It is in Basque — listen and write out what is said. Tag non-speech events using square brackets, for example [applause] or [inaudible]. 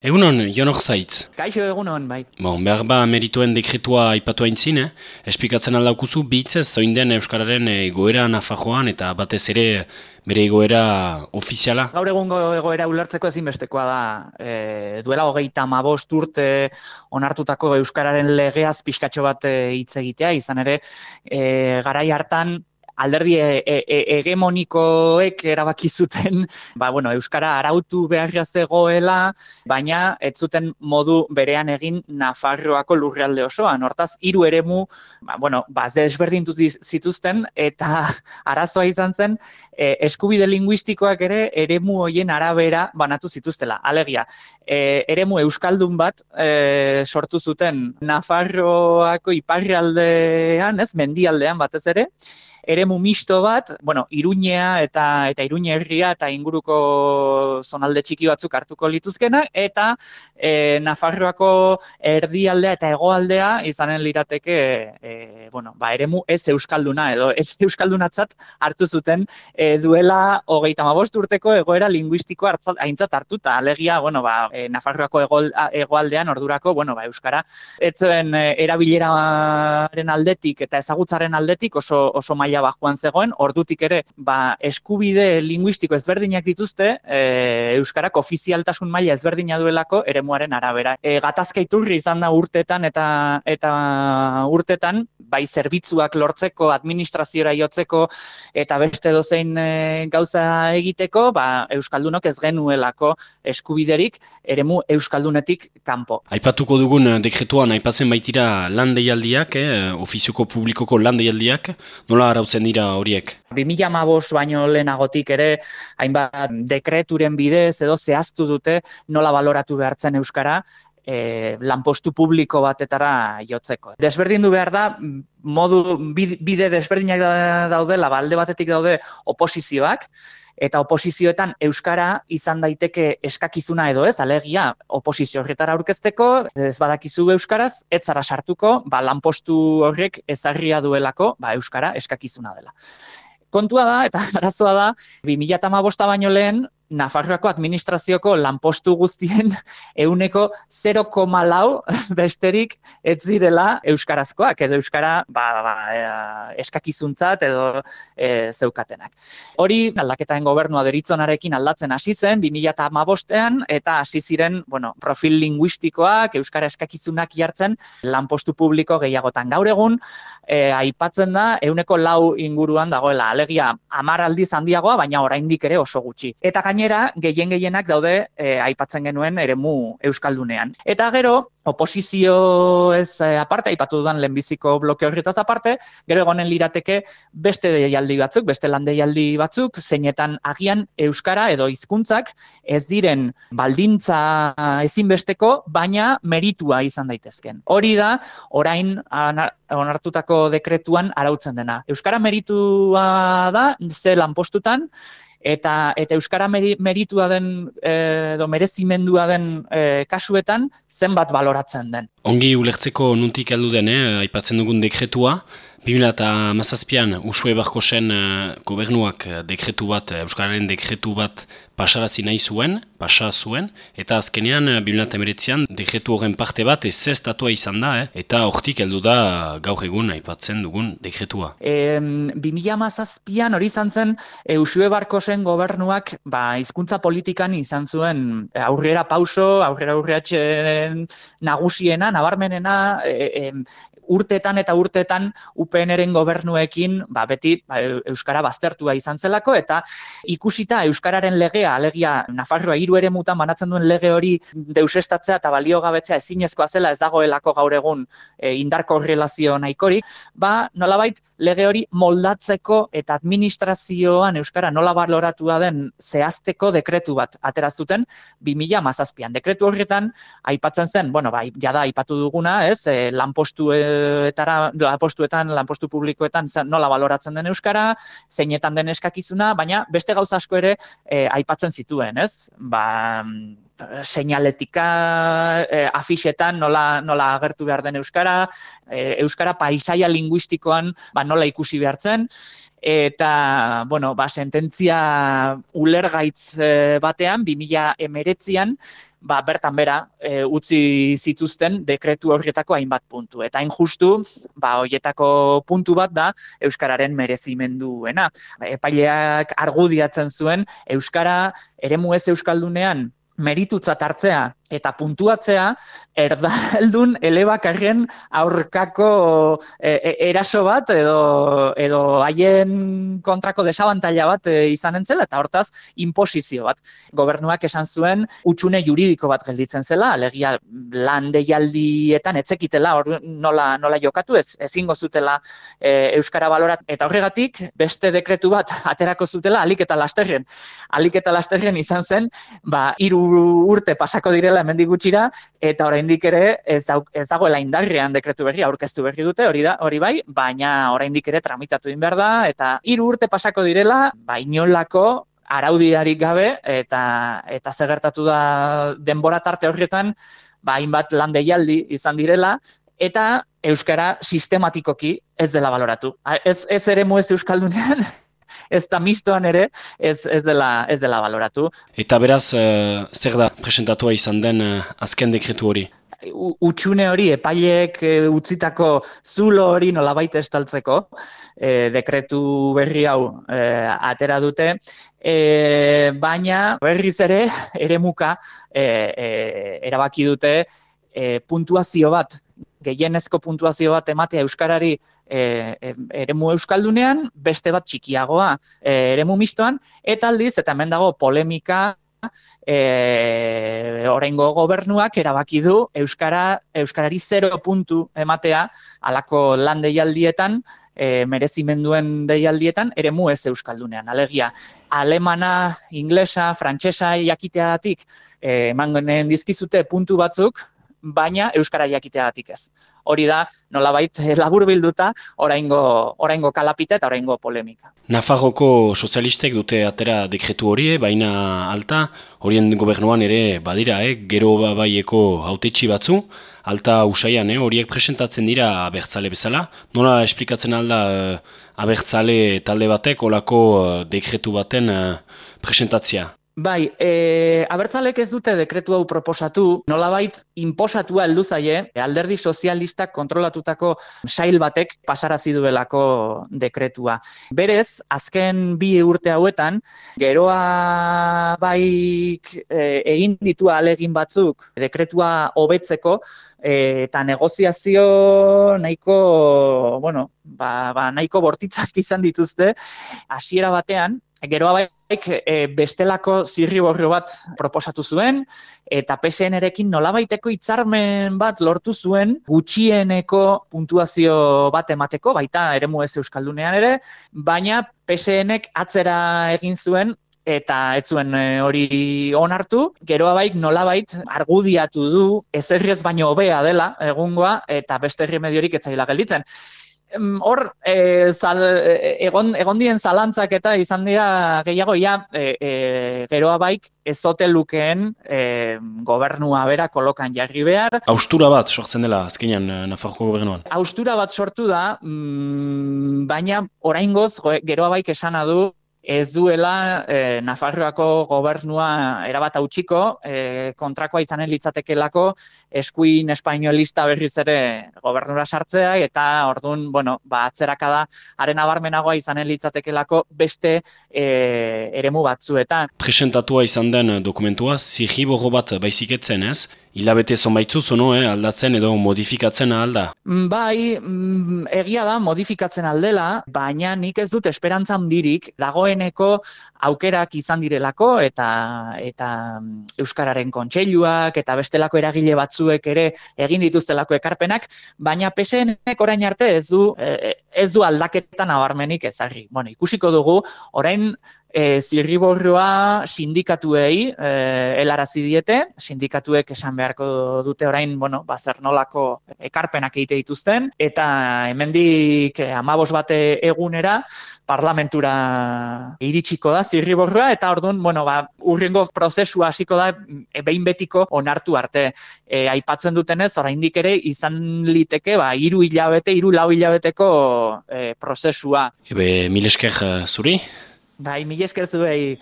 Egunon, jonok zaitz. Kaixo egunon, bai. Bon, behar ba merituen dekretua aipatu haintzin, eh? Espikatzen aldaukuzu, bitzez zoin den Euskararen egoera nafajoan eta batez ere bere egoera ofiziala? Gaur egungo egoera ulertzeko ezinbestekoa da. E, duela hogeita mabost urte onartutako Euskararen legeaz pixkatxo bat e, hitz egitea, izan ere, e, garai hartan alderdi e, e, e, hegemonikoek erabaki zuten, ba, bueno, euskara arautu beharra zegoela, baina ez zuten modu berean egin Nafarroako lurrealde osoan. Hortaz hiru eremu, ba bueno, ba desberdintu zituzten eta [laughs] arazoa izan zen e, eskubide linguistikoak ere eremu hoien arabera banatu zituztela. Alegia, e, eremu euskaldun bat e, sortu zuten Nafarroako iparraldean, ez, mendialdean batez ere, eremu misto bat, bueno, Iruñea eta eta Iruña herria eta inguruko zonalde txiki batzuk hartuko lituzkenak eta e, Nafarroako erdialdea eta hegoaldea izanen lirateke e, bueno, ba, eremu ez euskalduna edo ez euskaldunatzat hartu zuten e, duela 35 urteko egoera linguistiko aintzat hartuta. Alegia, bueno, ba, e, Nafarroako hegoaldean ordurako, bueno, ba, euskara etzen e, erabileraren aldetik eta ezagutzaren aldetik oso oso maila bajuan zegoen, ordutik ere ba, eskubide linguistiko ezberdinak dituzte, e, Euskarak ofizialtasun maila ezberdina duelako eremuaren arabera. E, gatazka iturri izan da urtetan eta eta urtetan, bai zerbitzuak lortzeko, administraziora jotzeko eta beste dozein e, gauza egiteko, ba, Euskaldunok ez genuelako eskubiderik eremu Euskaldunetik kanpo. Aipatuko dugun dekretuan, aipatzen baitira lan deialdiak, eh, ofizioko publikoko lan deialdiak, nola arautzen dira horiek? 2015 baino lehenagotik ere, hainbat dekreturen bidez edo zehaztu dute nola baloratu behartzen Euskara, e, lanpostu publiko batetara jotzeko. Desberdindu behar da, modu bide desberdinak daudela, balde batetik daude oposizioak, eta oposizioetan euskara izan daiteke eskakizuna edo ez, alegia oposizio horretara aurkezteko, ez badakizu euskaraz, ez zara sartuko, ba, lanpostu horrek ezarria duelako, ba, euskara eskakizuna dela. Kontua da, eta [laughs] arazoa da, 2008 baino lehen, Nafarroako administrazioko lanpostu guztien [laughs] euneko 0,lau [laughs] besterik ez zirela euskarazkoak, edo euskara ba, ba, e, eskakizuntzat edo e, zeukatenak. Hori aldaketaen gobernua deritzonarekin aldatzen hasi zen 2015ean eta hasi ziren, bueno, profil linguistikoak euskara eskakizunak jartzen lanpostu publiko gehiagotan gaur egun e, aipatzen da euneko lau inguruan dagoela alegia 10 aldiz handiagoa baina oraindik ere oso gutxi. Eta gain gainera, gehien gehienak daude e, aipatzen genuen eremu euskaldunean. Eta gero, oposizio ez e, aparte, aipatu dudan lehenbiziko bloke horretaz aparte, gero egonen lirateke beste deialdi batzuk, beste lan deialdi batzuk, zeinetan agian euskara edo hizkuntzak ez diren baldintza ezinbesteko, baina meritua izan daitezken. Hori da, orain onartutako dekretuan arautzen dena. Euskara meritua da, ze lanpostutan, eta eta euskara meritua den eh, edo merezimendua den e, kasuetan zenbat baloratzen den. Ongi ulertzeko nuntik heldu den, eh, aipatzen dugun dekretua, 2008an Usue Barkosen uh, gobernuak uh, dekretu bat, uh, Euskararen dekretu bat pasarazi nahi zuen, pasa zuen, eta azkenean 2008an dekretu horren parte bat ez zestatua izan da, eh? eta hortik heldu da gaur egun aipatzen dugun dekretua. E, 2008an hori izan zen Usue Barkosen gobernuak ba, izkuntza politikan izan zuen aurrera pauso, aurrera aurreatxen nagusiena, nabarmenena, e, urteetan eta urteetan UPNren gobernuekin ba, beti ba, Euskara baztertua izan zelako, eta ikusita Euskararen legea, alegia Nafarroa hiru ere mutan banatzen duen lege hori deusestatzea eta baliogabetzea ezinezkoa zela ez dagoelako gaur egun e, indarko relazio nahikorik, ba, nolabait lege hori moldatzeko eta administrazioan Euskara nola baloratu den zehazteko dekretu bat aterazuten 2000 mazazpian. Dekretu horretan, aipatzen zen, bueno, ba, jada aipatu duguna, ez, e, lanpostu e, etara lanpostuetan, lanpostu publikoetan nola baloratzen den euskara, zeinetan den eskakizuna, baina beste gauza asko ere e, aipatzen zituen, ez? Ba, seinaletika e, afixetan nola, nola agertu behar den Euskara, e, Euskara paisaia linguistikoan ba, nola ikusi behar zen, eta, bueno, ba, sententzia ulergaitz batean, 2000 emeretzian, ba, bertan bera e, utzi zituzten dekretu horretako hainbat puntu. Eta hain justu, ba, horietako puntu bat da Euskararen merezimenduena. Epaileak argudiatzen zuen Euskara eremu ez Euskaldunean meritutzat hartzea eta puntuatzea erdaldun elebakarren aurkako e, e, eraso bat edo edo haien kontrako desabantaila bat e, izan entzela eta hortaz imposizio bat. Gobernuak esan zuen utxune juridiko bat gelditzen zela, alegia lan deialdietan etzekitela hor nola, nola jokatu ez, ezingo zutela e, Euskara balorat eta horregatik beste dekretu bat [laughs] aterako zutela alik eta lasterren. Alik eta lasterren izan zen, ba, iru urte pasako direla hemendik gutxira eta oraindik ere ez, ez dagoela indarrean dekretu berri aurkeztu berri dute hori da hori bai baina oraindik ere tramitatu egin behar da eta hiru urte pasako direla ba inolako araudiarik gabe eta eta gertatu da denbora tarte horretan ba hainbat lan deialdi izan direla eta euskara sistematikoki ez dela baloratu. Ez ez ere mu ez euskaldunean ez da mistoan ere ez, ez, dela, ez dela baloratu. Eta beraz, uh, zer da presentatua izan den uh, azken dekretu hori? utxune hori epaileek eh, utzitako zulo hori nolabait estaltzeko e, dekretu berri hau atera dute e, baina berriz ere ere muka e, erabaki dute e, puntuazio bat gehienezko puntuazio bat ematea euskarari e, e, eremu euskaldunean, beste bat txikiagoa e, eremu mistoan, eta aldiz, eta hemen dago polemika, e, orengo gobernuak erabaki du euskara euskarari 0 puntu ematea alako lan deialdietan e, merezimenduen deialdietan eremu ez euskaldunean. Alegia alemana inglesa frantsesa jakiteagatik eh emangoen dizkizute puntu batzuk baina euskara jakiteagatik ez. Hori da, nolabait eh, labur bilduta, oraingo, oraingo kalapita eta oraingo polemika. Nafarroko sozialistek dute atera dekretu hori, baina alta, horien gobernuan ere badira, eh? gero baieko autetxi batzu, alta usaian, eh? horiek presentatzen dira abertzale bezala. Nola esplikatzen alda eh, abertzale talde batek, olako eh, dekretu baten eh, presentatzia? Bai, e, abertzalek ez dute dekretu hau proposatu, nolabait inposatua heldu zaie, alderdi sozialistak kontrolatutako sail batek pasarazi duelako dekretua. Berez, azken bi urte hauetan, geroa bai e, egin ditu alegin batzuk dekretua hobetzeko e, eta negoziazio nahiko, bueno, ba, ba, nahiko bortitzak izan dituzte, hasiera batean, geroa bai e, bestelako zirri bat proposatu zuen, eta PSN-erekin nolabaiteko hitzarmen bat lortu zuen gutxieneko puntuazio bat emateko, baita eremu ez euskaldunean ere, baina PSN-ek atzera egin zuen eta ez zuen e, hori onartu, geroa baik nolabait argudiatu du ezerriez baino hobea dela egungoa eta beste remediorik etzaila gelditzen hor e, zal, e, egon, egon dien zalantzak eta izan dira gehiago ia e, e, geroa baik ezote lukeen e, gobernua bera kolokan jarri behar. Austura bat sortzen dela azkenean Nafarroko gobernuan? Austura bat sortu da, mm, baina oraingoz geroa baik esana du ez duela e, Nafarroako gobernua erabat hautsiko, e, kontrakoa izanen litzatekelako eskuin espainolista berriz ere gobernura sartzea, eta orduan, bueno, ba, atzeraka da, haren abarmenagoa izanen litzatekelako beste e, eremu batzuetan. Presentatua izan den dokumentua, zigibogo bat baiziketzen ez, hilabete zonbaitzu zono, eh, aldatzen edo modifikatzen alda? Mm, bai, mm, egia da modifikatzen aldela, baina nik ez dut esperantza handirik dagoeneko aukerak izan direlako eta eta mm, euskararen kontseiluak eta bestelako eragile batzuek ere egin dituztelako ekarpenak, baina PSNek orain arte ez du e, e, ez du aldaketan nabarmenik ezarri. Bueno, ikusiko dugu orain e, zirriborroa sindikatuei e, helarazi diete, sindikatuek esan beharko dute orain, bueno, ba, nolako ekarpenak egite dituzten, eta hemendik e, amabos bate egunera parlamentura iritsiko da zirriborroa, eta orduan, bueno, ba, urrengo prozesua hasiko da e, behin betiko onartu arte. E, aipatzen dutenez, oraindik ere izan liteke, ba, iru hilabete, iru lau hilabeteko prozesua. Ebe, mil esker uh, zuri? Bai, mil esker zuei.